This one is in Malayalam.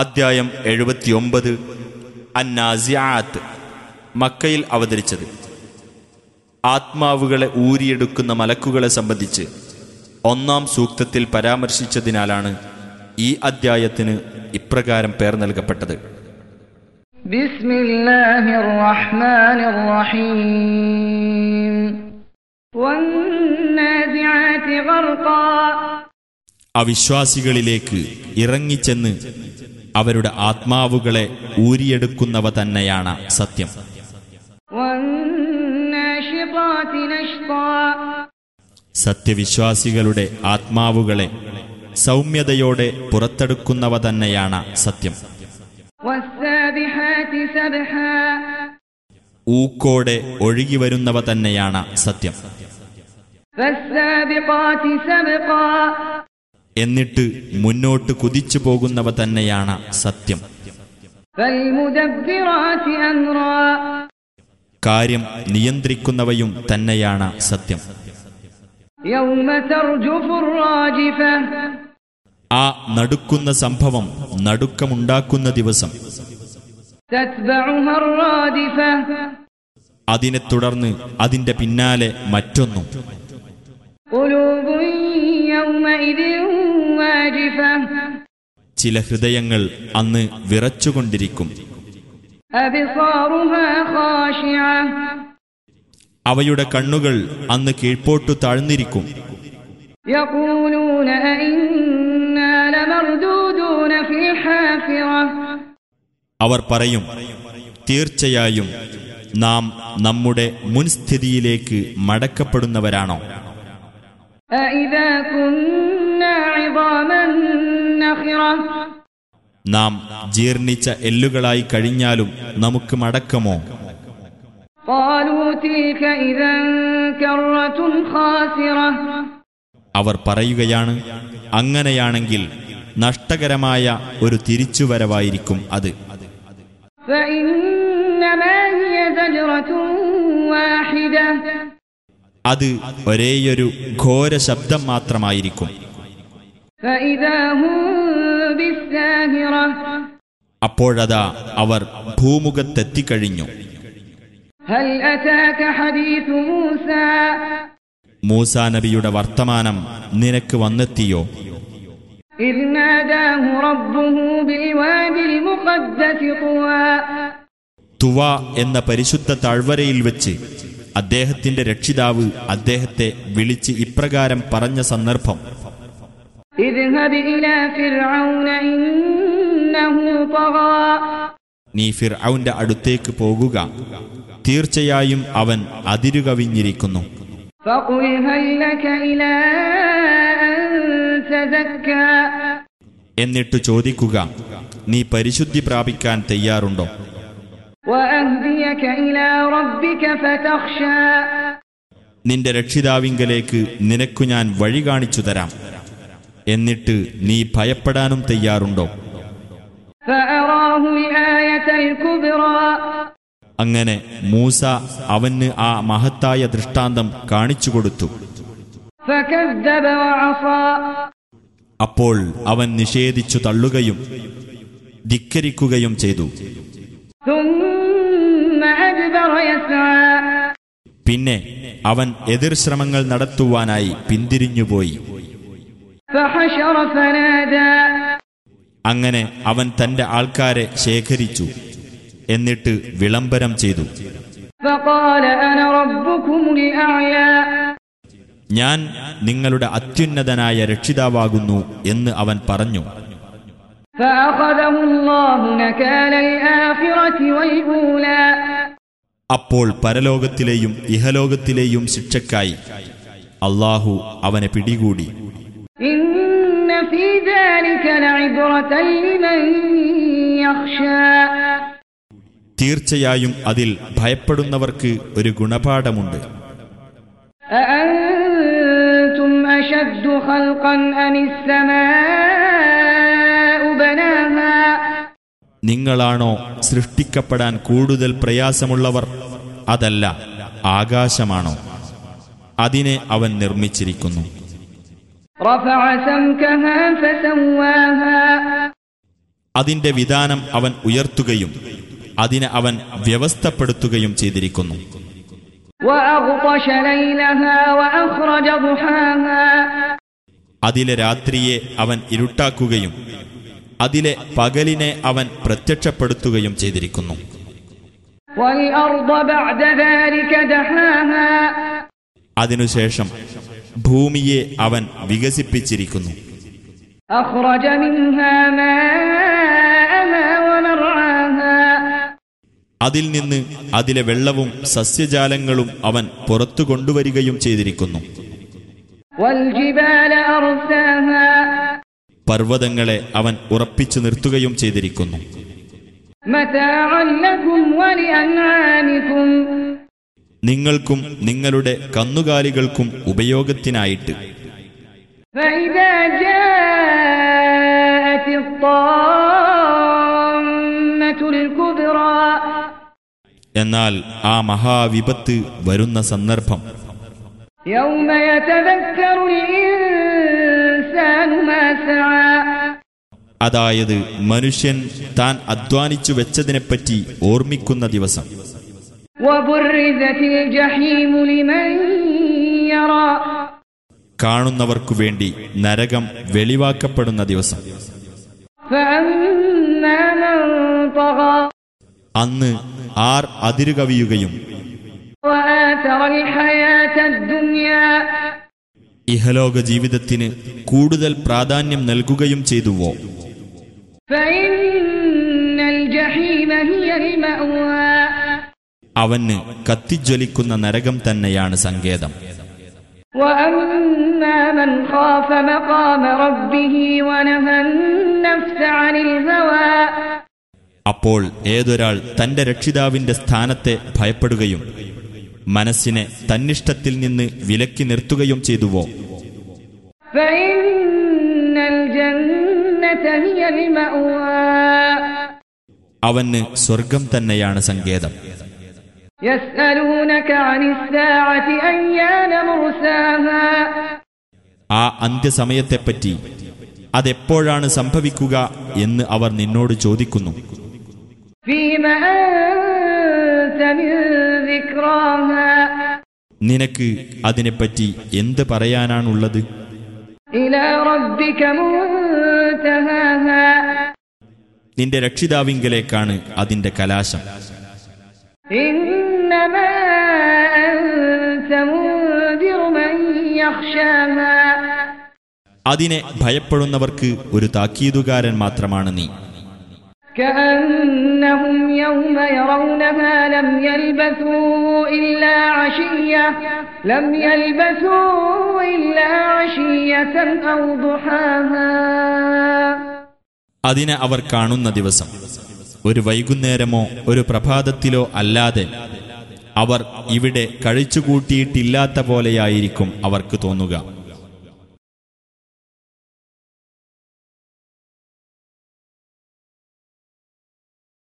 അദ്ധ്യായം എഴുപത്തിയൊമ്പത്. അന്നാസിയാത്ത് മക്കയിൽ അവതരിച്ചത്. ആത്മാവുകളെ ഊരിയെടുക്കുന്ന മലക്കുകളെ സംബന്ധിച്ച് ഒന്നാം സൂക്തത്തിൽ പരാമർശിച്ചതിനാലാണ് ഈ അദ്ധ്യായത്തിന് ഇപ്രകാരം പേർ നൽകപ്പെട്ടത്. അവിശ്വാസികളിലേക്ക് ഇറങ്ങിച്ചെന്ന് അവരുടെ ആത്മാവുകളെ ഊരിയെടുക്കുന്നവ തന്നെയാണ് സത്യം. സത്യവിശ്വാസികളുടെ ആത്മാവുകളെ സൗമ്യതയോടെ പുറത്തെടുക്കുന്നവ തന്നെയാണ് സത്യം. ഊക്കോടെ ഒഴുകി വരുന്നവ തന്നെയാണ് സത്യം. എന്നിട്ട് മുന്നോട്ട് കുതിച്ചു പോകുന്നവ തന്നെയാണ് സത്യം. കാര്യം നിയന്ത്രിക്കുന്നവയും തന്നെയാണ് സത്യം. ആ നടുക്കുന്ന സംഭവം നടുക്കമുണ്ടാക്കുന്ന ദിവസം. അതിനെ തുടർന്ന് അതിന്റെ പിന്നാലെ മറ്റൊന്നും. ചില ഹൃദയങ്ങൾ അന്ന് വിറച്ചുകൊണ്ടിരിക്കും. അവയുടെ കണ്ണുകൾ അന്ന് കീഴ്പോട്ടു താഴ്ന്നിരിക്കും. അവർ പറയും തീർച്ചയായും നാം നമ്മുടെ മുൻസ്ഥിതിയിലേക്ക് മടക്കപ്പെടുന്നവരാണോ? നാം ജീർണിച്ച എല്ലുകളായി കഴിഞ്ഞാലും നമുക്ക് മടക്കമോ? അവർ പറയുകയാണ് അങ്ങനെയാണെങ്കിൽ നഷ്ടകരമായ ഒരു തിരിച്ചുവരവായിരിക്കും അത്. അത് ഒരേയൊരു ഘോര ശബ്ദം മാത്രമായിരിക്കും. അപ്പോഴതാ അവർ ഭൂമുഖത്തെത്തിക്കഴിഞ്ഞു. മൂസാ നബിയുടെ വർത്തമാനം നിനക്ക് വന്നെത്തിയോ? തുവ എന്ന പരിശുദ്ധ താഴ്വരയിൽ വെച്ച് അദ്ദേഹത്തിന്റെ രക്ഷിതാവ് അദ്ദേഹത്തെ വിളിച്ച് ഇപ്രകാരം പറഞ്ഞ സന്ദർഭം. നീ ഫിർ അവന്റെ അടുത്തേക്ക് പോകുക. തീർച്ചയായും അവൻ അതിരുകവിഞ്ഞിരിക്കുന്നു. എന്നിട്ട് ചോദിക്കുക നീ പരിശുദ്ധി പ്രാപിക്കാൻ തയ്യാറുണ്ടോ? നിന്റെ രക്ഷിതാവിങ്കലേക്ക് നിനക്കു ഞാൻ വഴി കാണിച്ചു തരാം. എന്നിട്ട് നീ ഭയപ്പെടാനും തയ്യാറുണ്ടോ? അങ്ങനെ മൂസ അവന് ആ മഹത്തായ ദൃഷ്ടാന്തം കാണിച്ചു കൊടുത്തു. അപ്പോൾ അവൻ നിഷേധിച്ചു തള്ളുകയും ധിക്കരിക്കുകയും ചെയ്തു. പിന്നെ അവൻ എതിർ ശ്രമങ്ങൾ നടത്തുവാനായി പിന്തിരിഞ്ഞുപോയി. അങ്ങനെ അവൻ തന്റെ ആൾക്കാരെ ശേഖരിച്ചു. എന്നിട്ട് വിളംബരം ചെയ്തു. ഞാൻ നിങ്ങളുടെ അത്യുന്നതനായ രക്ഷിതാവാകുന്നു എന്ന് അവൻ പറഞ്ഞു. അപ്പോൾ പരലോകത്തിലെയും ഇഹലോകത്തിലെയും ശിക്ഷക്കായി അള്ളാഹു അവനെ പിടികൂടി. തീർച്ചയായും അതിൽ ഭയപ്പെടുന്നവർക്ക് ഒരു ഗുണപാഠമുണ്ട്. നിങ്ങളാണോ സൃഷ്ടിക്കപ്പെടാൻ കൂടുതൽ പ്രയാസമുള്ളവർ? അതല്ല ആകാശമാണോ? അതിനെ അവൻ നിർമ്മിച്ചിരിക്കുന്നു. അതിന്റെ വിധാനം അവൻ ഉയർത്തുകയും അതിനെ അവൻ വ്യവസ്ഥപ്പെടുത്തുകയും ചെയ്തിരിക്കുന്നു. അതിലെ രാത്രിയെ അവൻ ഇരുട്ടാക്കുകയും അതിലെ പകലിനെ അവൻ പ്രത്യക്ഷപ്പെടുത്തുകയും ചെയ്തിരിക്കുന്നു. അതിനുശേഷം ഭൂമിയെ അവൻ വികസിപ്പിച്ചിരിക്കുന്നു. അതിൽ നിന്ന് അതിലെ വെള്ളവും സസ്യജാലങ്ങളും അവൻ പുറത്തു കൊണ്ടുവരികയും ചെയ്തിരിക്കുന്നു. പർവതങ്ങളെ അവൻ ഉറപ്പിച്ചു നിർത്തുകയും ചെയ്തിരിക്കുന്നു. നിങ്ങൾക്കും നിങ്ങളുടെ കന്നുകാലികൾക്കും ഉപയോഗത്തിനായിട്ട്. എന്നാൽ ആ മഹാവിപത്ത് വരുന്ന സന്ദർഭം. അതായത് മനുഷ്യൻ താൻ അധ്വാനിച്ചു വെച്ചതിനെപ്പറ്റി ഓർമ്മിക്കുന്ന ദിവസം. കാണുന്നവർക്കു വേണ്ടി നരകം വെളിവാക്കപ്പെടുന്ന ദിവസം. അന്ന് ആർ അതിരുകവിയുകയും ഇഹലോക ജീവിതത്തിന് കൂടുതൽ പ്രാധാന്യം നൽകുകയും ചെയ്തുവോ? ഫൈനൽ ജഹീമ ഹിയ അവന് കത്തിജ്വലിക്കുന്ന നരകം തന്നെയാണ് സങ്കേതം. അപ്പോൾ ഏതൊരാൾ തന്റെ രക്ഷിതാവിന്റെ സ്ഥാനത്തെ ഭയപ്പെടുകയും മനസ്സിനെ തന്നിഷ്ടത്തിൽ നിന്ന് വിലക്കി നിർത്തുകയും ചെയ്തുവോ? അവന് സ്വർഗം തന്നെയാണ് സങ്കേതം. ആ അന്ത്യസമയത്തെപ്പറ്റി അതെപ്പോഴാണ് സംഭവിക്കുക എന്ന് അവർ നിന്നോട് ചോദിക്കുന്നു. നിനക്ക് അതിനെപ്പറ്റി എന്ത് പറയാനാണുള്ളത്? നിന്റെ രക്ഷിതാവിങ്കലേക്കാണ് അതിന്റെ കലാശം. إنما أنت منذر من يخشاها അതിനെ ഭയപ്പെടുന്നവർക്ക് ഒരു താക്കീതുകാരൻ മാത്രമാണ് നീ كأنهم يوم يرونها لم يلبثوا إلا عشية لم يلبثوا إلا عشية أو ضحاها അതിനെ അവർ കാണുന്ന ദിവസം ഒരു വൈകുന്നേരമോ ഒരു പ്രഭാതത്തിലോ അല്ലാതെ അവർ ഇവിടെ കഴിച്ചുകൂട്ടിയിട്ടില്ലാത്ത പോലെയായിരിക്കും അവർക്ക് തോന്നുക.